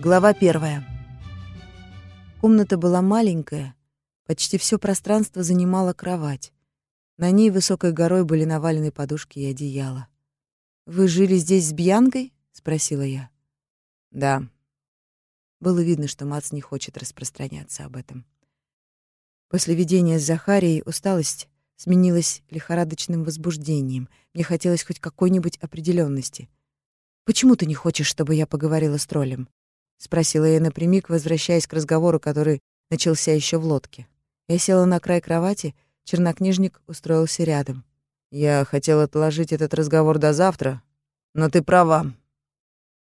Глава первая. Комната была маленькая, почти все пространство занимала кровать. На ней высокой горой были навалены подушки и одеяло. «Вы жили здесь с Бьянкой?» — спросила я. «Да». Было видно, что Мац не хочет распространяться об этом. После видения с Захарией усталость сменилась лихорадочным возбуждением. Мне хотелось хоть какой-нибудь определенности. «Почему ты не хочешь, чтобы я поговорила с троллем?» — спросила я напрямик, возвращаясь к разговору, который начался еще в лодке. Я села на край кровати, чернокнижник устроился рядом. «Я хотел отложить этот разговор до завтра, но ты права.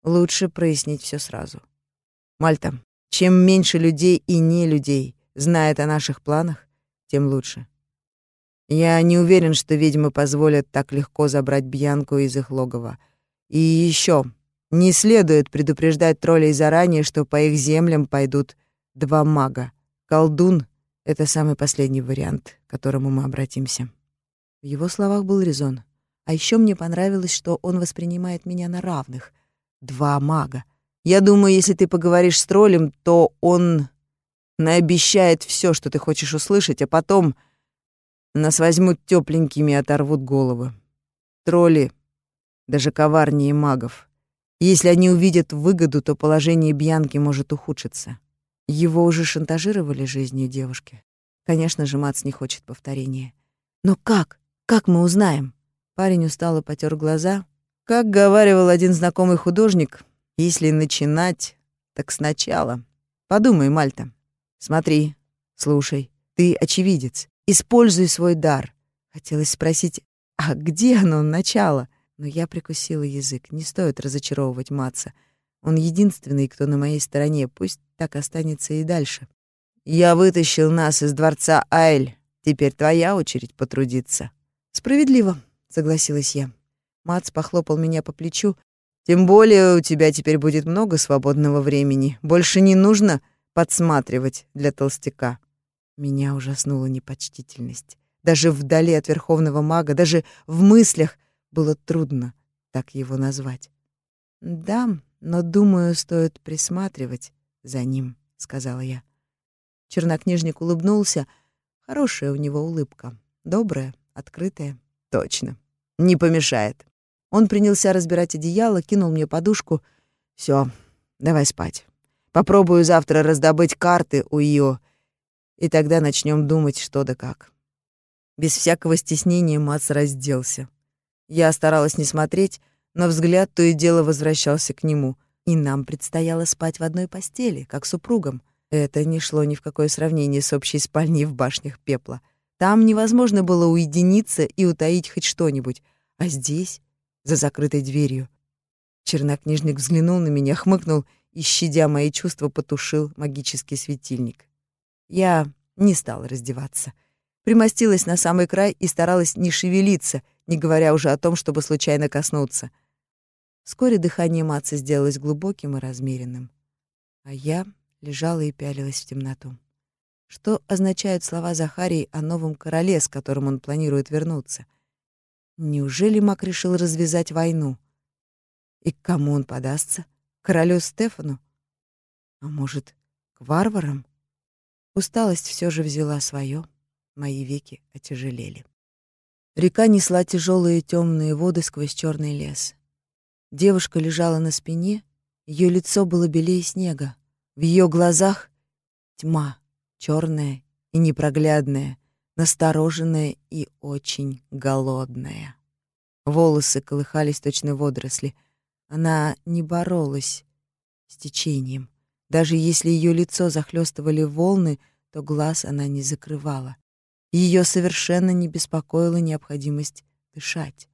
Лучше прояснить все сразу. Мальта, чем меньше людей и не людей знает о наших планах, тем лучше. Я не уверен, что ведьмы позволят так легко забрать Бьянку из их логова. И еще не следует предупреждать троллей заранее, что по их землям пойдут два мага. Колдун — это самый последний вариант, к которому мы обратимся. В его словах был резон. А еще мне понравилось, что он воспринимает меня на равных. Два мага. Я думаю, если ты поговоришь с троллем, то он наобещает все, что ты хочешь услышать, а потом нас возьмут тепленькими и оторвут головы. Тролли даже коварнее магов. Если они увидят выгоду, то положение Бьянки может ухудшиться. Его уже шантажировали жизнью девушки. Конечно же, Мац не хочет повторения. Но как? Как мы узнаем? Парень устало потер глаза. Как говаривал один знакомый художник, если начинать, так сначала. Подумай, Мальта. Смотри, слушай. Ты очевидец. Используй свой дар. Хотелось спросить, а где оно, начало? Но я прикусила язык. Не стоит разочаровывать Матса. Он единственный, кто на моей стороне. Пусть так останется и дальше. Я вытащил нас из дворца Айль. Теперь твоя очередь потрудиться. Справедливо, согласилась я. Мац похлопал меня по плечу. Тем более у тебя теперь будет много свободного времени. Больше не нужно подсматривать для толстяка. Меня ужаснула непочтительность. Даже вдали от верховного мага, даже в мыслях — было трудно так его назвать. «Да, но, думаю, стоит присматривать за ним», — сказала я. Чернокнижник улыбнулся. Хорошая у него улыбка. Добрая, открытая. «Точно. Не помешает». Он принялся разбирать одеяло, кинул мне подушку. Все, давай спать. Попробую завтра раздобыть карты у Ио, и тогда начнем думать, что да как». Без всякого стеснения Мац разделся. Я старалась не смотреть, но взгляд то и дело возвращался к нему, и нам предстояло спать в одной постели, как супругам. Это не шло ни в какое сравнение с общей спальней в башнях пепла. Там невозможно было уединиться и утаить хоть что-нибудь, а здесь, за закрытой дверью. Чернокнижник взглянул на меня, хмыкнул и, щадя мои чувства, потушил магический светильник. Я не стала раздеваться. Примостилась на самый край и старалась не шевелиться — не говоря уже о том, чтобы случайно коснуться. Вскоре дыхание Матца сделалось глубоким и размеренным, а я лежала и пялилась в темноту. Что означают слова Захарии о новом короле, с которым он планирует вернуться? Неужели Мак решил развязать войну? И к кому он подастся? К королю Стефану? А может, к варварам? Усталость все же взяла свое, мои веки отяжелели. Река несла тяжелые темные воды сквозь черный лес. Девушка лежала на спине, ее лицо было белее снега. В ее глазах тьма, черная и непроглядная, настороженная и очень голодная. Волосы колыхались точно водоросли. Она не боролась с течением. Даже если ее лицо захлестывали волны, то глаз она не закрывала. Ее совершенно не беспокоила необходимость дышать.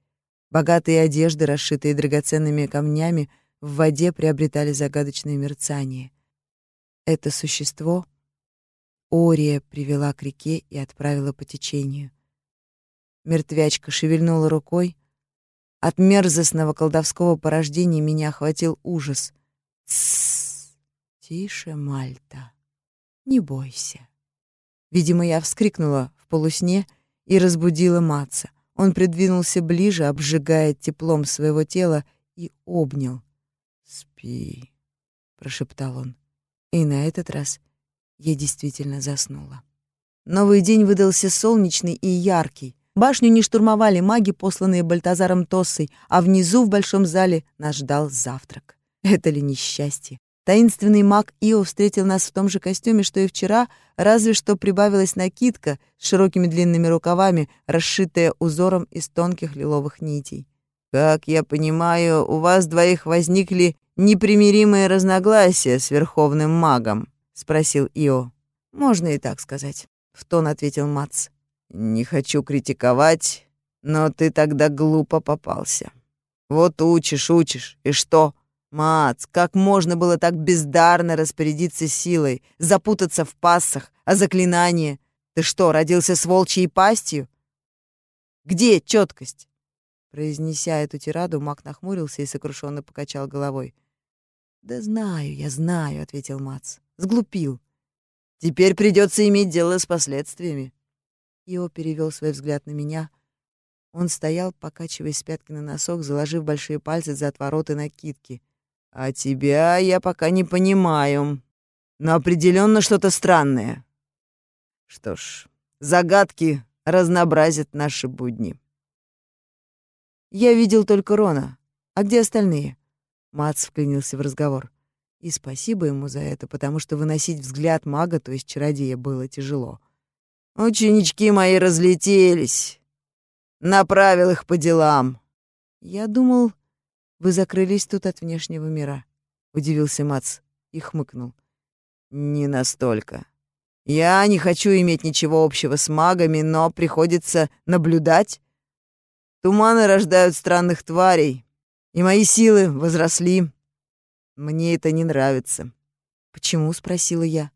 Богатые одежды, расшитые драгоценными камнями, в воде приобретали загадочное мерцание. Это существо Ория привела к реке и отправила по течению. Мертвячка шевельнула рукой. От мерзостного колдовского порождения меня охватил ужас. «Тссс! Тише, Мальта! Не бойся!» Видимо, я вскрикнула в полусне и разбудила Матца. Он придвинулся ближе, обжигая теплом своего тела, и обнял. «Спи, — прошептал он. И на этот раз я действительно заснула. Новый день выдался солнечный и яркий. Башню не штурмовали маги, посланные Бальтазаром Тоссой, а внизу в большом зале нас ждал завтрак. Это ли несчастье? Таинственный маг Ио встретил нас в том же костюме, что и вчера, разве что прибавилась накидка с широкими длинными рукавами, расшитая узором из тонких лиловых нитей. «Как я понимаю, у вас двоих возникли непримиримые разногласия с верховным магом?» — спросил Ио. «Можно и так сказать», — в тон ответил Мац. «Не хочу критиковать, но ты тогда глупо попался. Вот учишь, учишь, и что?» Мац, как можно было так бездарно распорядиться силой, запутаться в пассах, а заклинание? Ты что, родился с волчьей пастью? Где четкость? Произнеся эту тираду, маг нахмурился и сокрушенно покачал головой. «Да знаю, я знаю», — ответил Мац. «Сглупил. Теперь придется иметь дело с последствиями». Ио перевел свой взгляд на меня. Он стоял, покачиваясь с пятки на носок, заложив большие пальцы за отвороты накидки — а тебя я пока не понимаю. Но определенно что-то странное. Что ж, загадки разнообразят наши будни. Я видел только Рона. А где остальные? Мац вклинился в разговор. И спасибо ему за это, потому что выносить взгляд мага, то есть чародея, было тяжело. Ученички мои разлетелись. Направил их по делам. Я думал, вы закрылись тут от внешнего мира, удивился Мац и хмыкнул. Не настолько. Я не хочу иметь ничего общего с магами, но приходится наблюдать. Туманы рождают странных тварей, и мои силы возросли. Мне это не нравится. Почему, спросила я.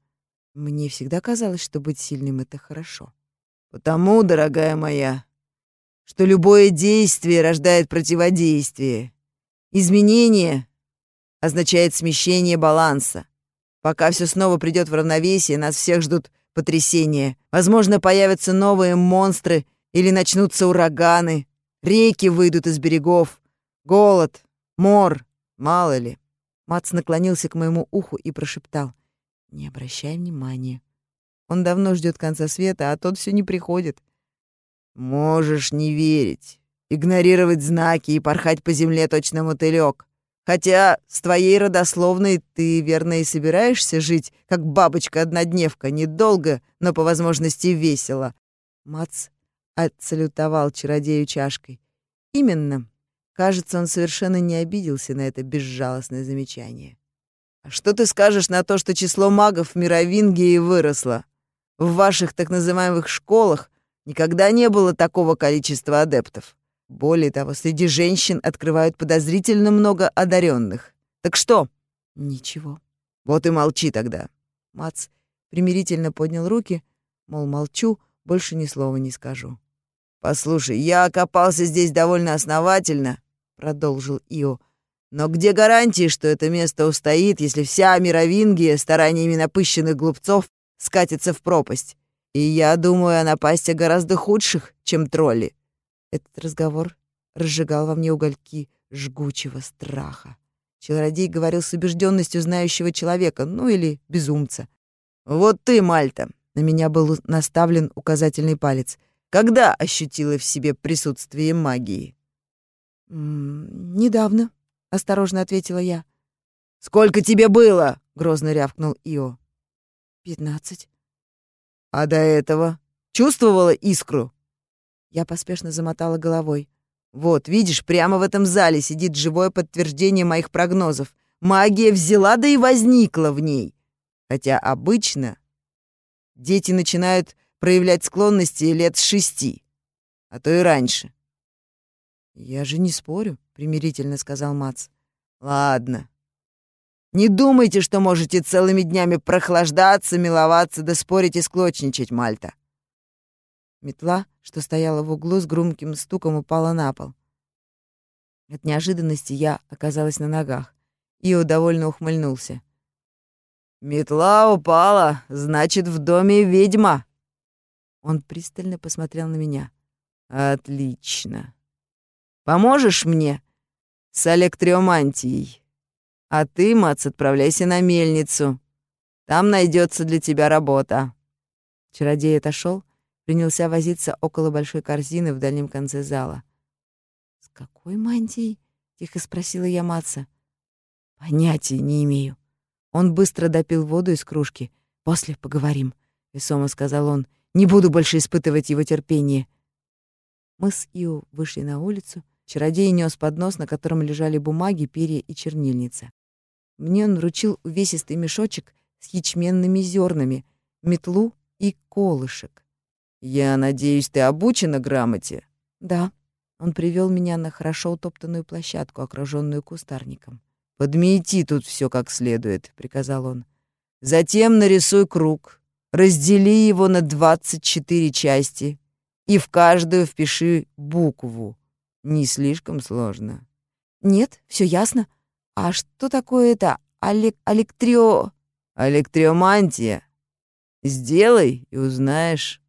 Мне всегда казалось, что быть сильным это хорошо. Потому, дорогая моя, что любое действие рождает противодействие. Изменение означает смещение баланса. Пока все снова придет в равновесие, нас всех ждут потрясения. Возможно, появятся новые монстры или начнутся ураганы. Реки выйдут из берегов. Голод, мор, мало ли. Мац наклонился к моему уху и прошептал. «Не обращай внимания. Он давно ждет конца света, а тот все не приходит». «Можешь не верить игнорировать знаки и порхать по земле точно мотылёк. Хотя с твоей родословной ты, верно, и собираешься жить, как бабочка-однодневка, недолго, но по возможности весело. Мац отсалютовал чародею чашкой. Именно. Кажется, он совершенно не обиделся на это безжалостное замечание. А что ты скажешь на то, что число магов в Мировингии выросло? В ваших так называемых школах никогда не было такого количества адептов. Более того, среди женщин открывают подозрительно много одаренных. Так что? Ничего. Вот и молчи тогда. Мац примирительно поднял руки, мол, молчу, больше ни слова не скажу. Послушай, я окопался здесь довольно основательно, продолжил Ио. Но где гарантии, что это место устоит, если вся Мировингия стараниями напыщенных глупцов скатится в пропасть? И я думаю о напасти гораздо худших, чем тролли. Этот разговор разжигал во мне угольки жгучего страха. Чародей говорил с убежденностью знающего человека, ну или безумца. «Вот ты, Мальта!» — на меня был наставлен указательный палец. «Когда ощутила в себе присутствие магии?» «М -м, «Недавно», — осторожно ответила я. «Сколько тебе было?» — грозно рявкнул Ио. «Пятнадцать». «А до этого чувствовала искру?» Я поспешно замотала головой. «Вот, видишь, прямо в этом зале сидит живое подтверждение моих прогнозов. Магия взяла, да и возникла в ней. Хотя обычно дети начинают проявлять склонности лет с шести, а то и раньше». «Я же не спорю», — примирительно сказал Мац. «Ладно. Не думайте, что можете целыми днями прохлаждаться, миловаться да спорить и склочничать, Мальта. Метла, что стояла в углу, с громким стуком упала на пол. От неожиданности я оказалась на ногах. Ио довольно ухмыльнулся. «Метла упала, значит, в доме ведьма!» Он пристально посмотрел на меня. «Отлично. Поможешь мне с электриомантией?» А ты, Мац, отправляйся на мельницу. Там найдется для тебя работа». Чародей отошел, принялся возиться около большой корзины в дальнем конце зала. «С какой мантией?» — тихо спросила я Маца. «Понятия не имею». Он быстро допил воду из кружки. «После поговорим», — весомо сказал он. «Не буду больше испытывать его терпение». Мы с Ио вышли на улицу. Чародей нес поднос, на котором лежали бумаги, перья и чернильница. Мне он вручил увесистый мешочек с ячменными зернами, метлу и колышек. «Я надеюсь, ты обучена грамоте?» «Да». Он привел меня на хорошо утоптанную площадку, окруженную кустарником. «Подмети тут все как следует», — приказал он. «Затем нарисуй круг, раздели его на двадцать четыре части и в каждую впиши букву. Не слишком сложно. Нет, все ясно. А что такое это алек электрио... Электриомантия. Сделай и узнаешь.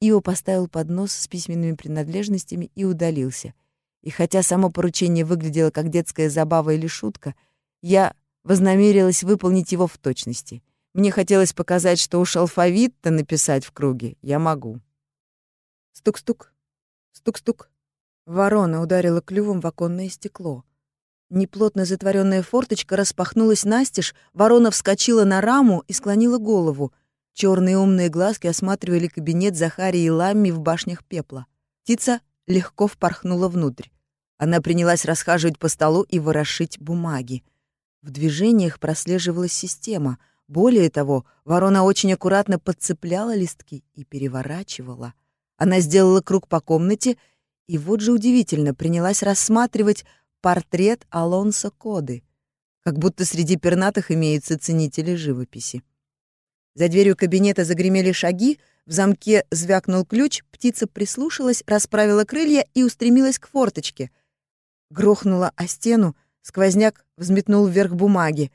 Ио поставил поднос с письменными принадлежностями и удалился. И хотя само поручение выглядело как детская забава или шутка, я вознамерилась выполнить его в точности. Мне хотелось показать, что уж алфавит-то написать в круге я могу. Стук-стук, стук-стук. Ворона ударила клювом в оконное стекло. Неплотно затворенная форточка распахнулась настежь, ворона вскочила на раму и склонила голову. Черные умные глазки осматривали кабинет Захарии и Ламми в башнях пепла. Птица легко впорхнула внутрь. Она принялась расхаживать по столу и ворошить бумаги. В движениях прослеживалась система. Более того, ворона очень аккуратно подцепляла листки и переворачивала. Она сделала круг по комнате и вот же удивительно принялась рассматривать портрет Алонсо Коды, как будто среди пернатых имеются ценители живописи. За дверью кабинета загремели шаги, в замке звякнул ключ, птица прислушалась, расправила крылья и устремилась к форточке. Грохнула о стену, сквозняк взметнул вверх бумаги.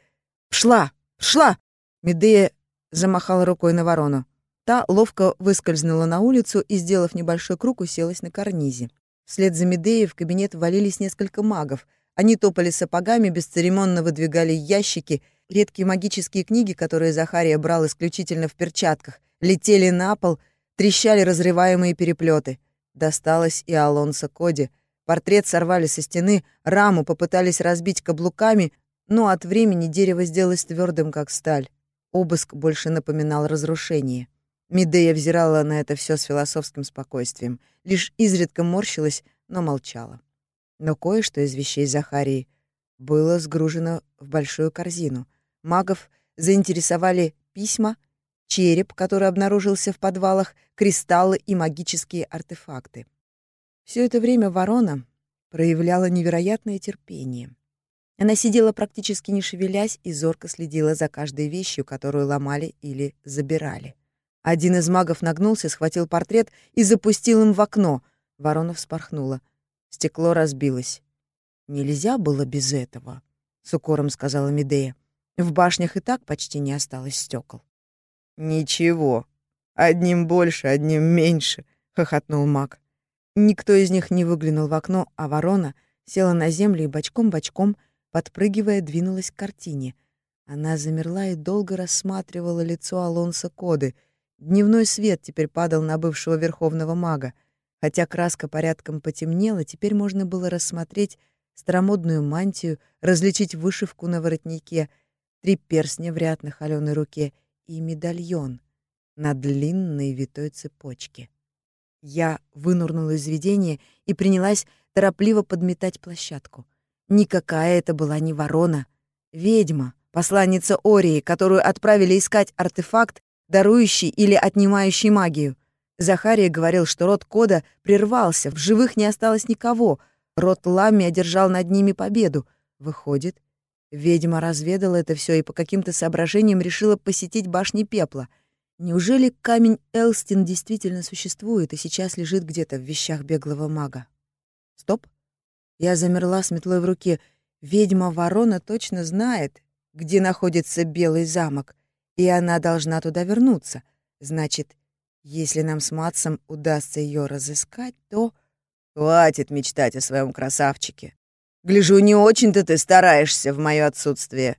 «Пшла! Пшла!» Медея замахала рукой на ворону. Та ловко выскользнула на улицу и, сделав небольшой круг, уселась на карнизе. Вслед за Медеей в кабинет валились несколько магов. Они топали сапогами, бесцеремонно выдвигали ящики. Редкие магические книги, которые Захария брал исключительно в перчатках, летели на пол, трещали разрываемые переплеты. Досталось и Алонсо Коди. Портрет сорвали со стены, раму попытались разбить каблуками, но от времени дерево сделалось твердым, как сталь. Обыск больше напоминал разрушение. Медея взирала на это все с философским спокойствием, лишь изредка морщилась, но молчала. Но кое-что из вещей Захарии было сгружено в большую корзину. Магов заинтересовали письма, череп, который обнаружился в подвалах, кристаллы и магические артефакты. Все это время ворона проявляла невероятное терпение. Она сидела практически не шевелясь и зорко следила за каждой вещью, которую ломали или забирали. Один из магов нагнулся, схватил портрет и запустил им в окно. Ворона вспорхнула. Стекло разбилось. «Нельзя было без этого», — с укором сказала Медея. «В башнях и так почти не осталось стекол». «Ничего. Одним больше, одним меньше», — хохотнул маг. Никто из них не выглянул в окно, а ворона села на землю и бочком-бочком, подпрыгивая, двинулась к картине. Она замерла и долго рассматривала лицо Алонса Коды — Дневной свет теперь падал на бывшего верховного мага. Хотя краска порядком потемнела, теперь можно было рассмотреть старомодную мантию, различить вышивку на воротнике, три перстня в ряд на холёной руке и медальон на длинной витой цепочке. Я вынурнула из видения и принялась торопливо подметать площадку. Никакая это была не ворона. Ведьма, посланница Ории, которую отправили искать артефакт, дарующий или отнимающий магию. Захария говорил, что род Кода прервался, в живых не осталось никого. Род Ламми одержал над ними победу. Выходит, ведьма разведала это все и по каким-то соображениям решила посетить башни пепла. Неужели камень Элстин действительно существует и сейчас лежит где-то в вещах беглого мага? Стоп. Я замерла с метлой в руке. Ведьма-ворона точно знает, где находится Белый замок и она должна туда вернуться. Значит, если нам с Матсом удастся ее разыскать, то... Хватит мечтать о своем красавчике. Гляжу, не очень-то ты стараешься в мое отсутствие».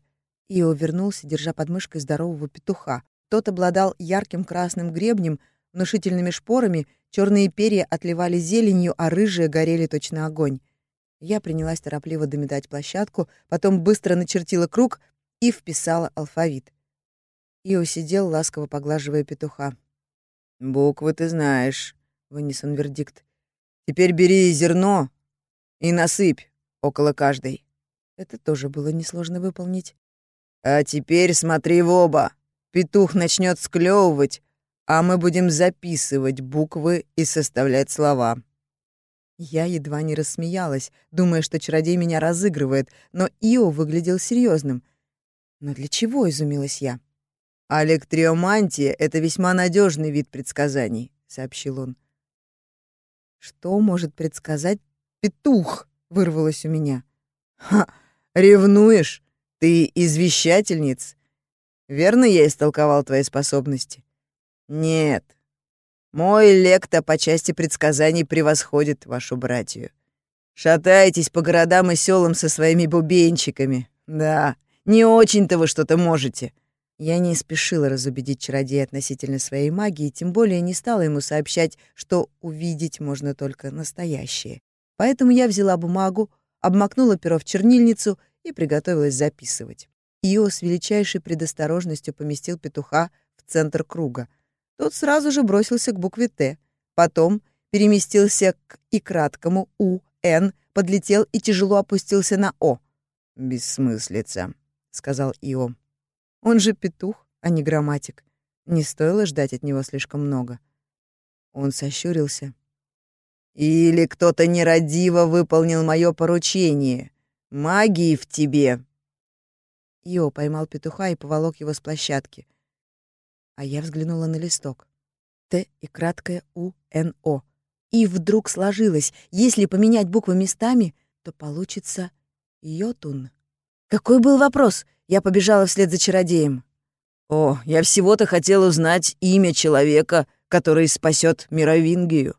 Ио вернулся, держа под мышкой здорового петуха. Тот обладал ярким красным гребнем, внушительными шпорами, черные перья отливали зеленью, а рыжие горели точно огонь. Я принялась торопливо дометать площадку, потом быстро начертила круг и вписала алфавит. Ио сидел, ласково поглаживая петуха. «Буквы ты знаешь», — вынес он вердикт. «Теперь бери зерно и насыпь около каждой». Это тоже было несложно выполнить. «А теперь смотри в оба. Петух начнет склевывать, а мы будем записывать буквы и составлять слова». Я едва не рассмеялась, думая, что чародей меня разыгрывает, но Ио выглядел серьезным. «Но для чего?» — изумилась я. «Алектриомантия — это весьма надежный вид предсказаний», — сообщил он. «Что может предсказать петух?» — вырвалось у меня. «Ха! Ревнуешь? Ты извещательниц. Верно я истолковал твои способности?» «Нет. Мой лекта по части предсказаний превосходит вашу братью. Шатаетесь по городам и селам со своими бубенчиками. Да, не очень-то вы что-то можете». Я не спешила разубедить чародея относительно своей магии, тем более не стала ему сообщать, что увидеть можно только настоящее. Поэтому я взяла бумагу, обмакнула перо в чернильницу и приготовилась записывать. Ио с величайшей предосторожностью поместил петуха в центр круга. Тот сразу же бросился к букве «Т», потом переместился к и краткому «У», «Н», подлетел и тяжело опустился на «О». «Бессмыслица», — сказал Ио. Он же петух, а не грамматик. Не стоило ждать от него слишком много. Он сощурился. «Или кто-то нерадиво выполнил мое поручение. Магии в тебе!» Ио поймал петуха и поволок его с площадки. А я взглянула на листок. Т и краткое У, Н, О. И вдруг сложилось, если поменять буквы местами, то получится Йотун. Какой был вопрос? Я побежала вслед за чародеем. «О, я всего-то хотел узнать имя человека, который спасет Мировингию».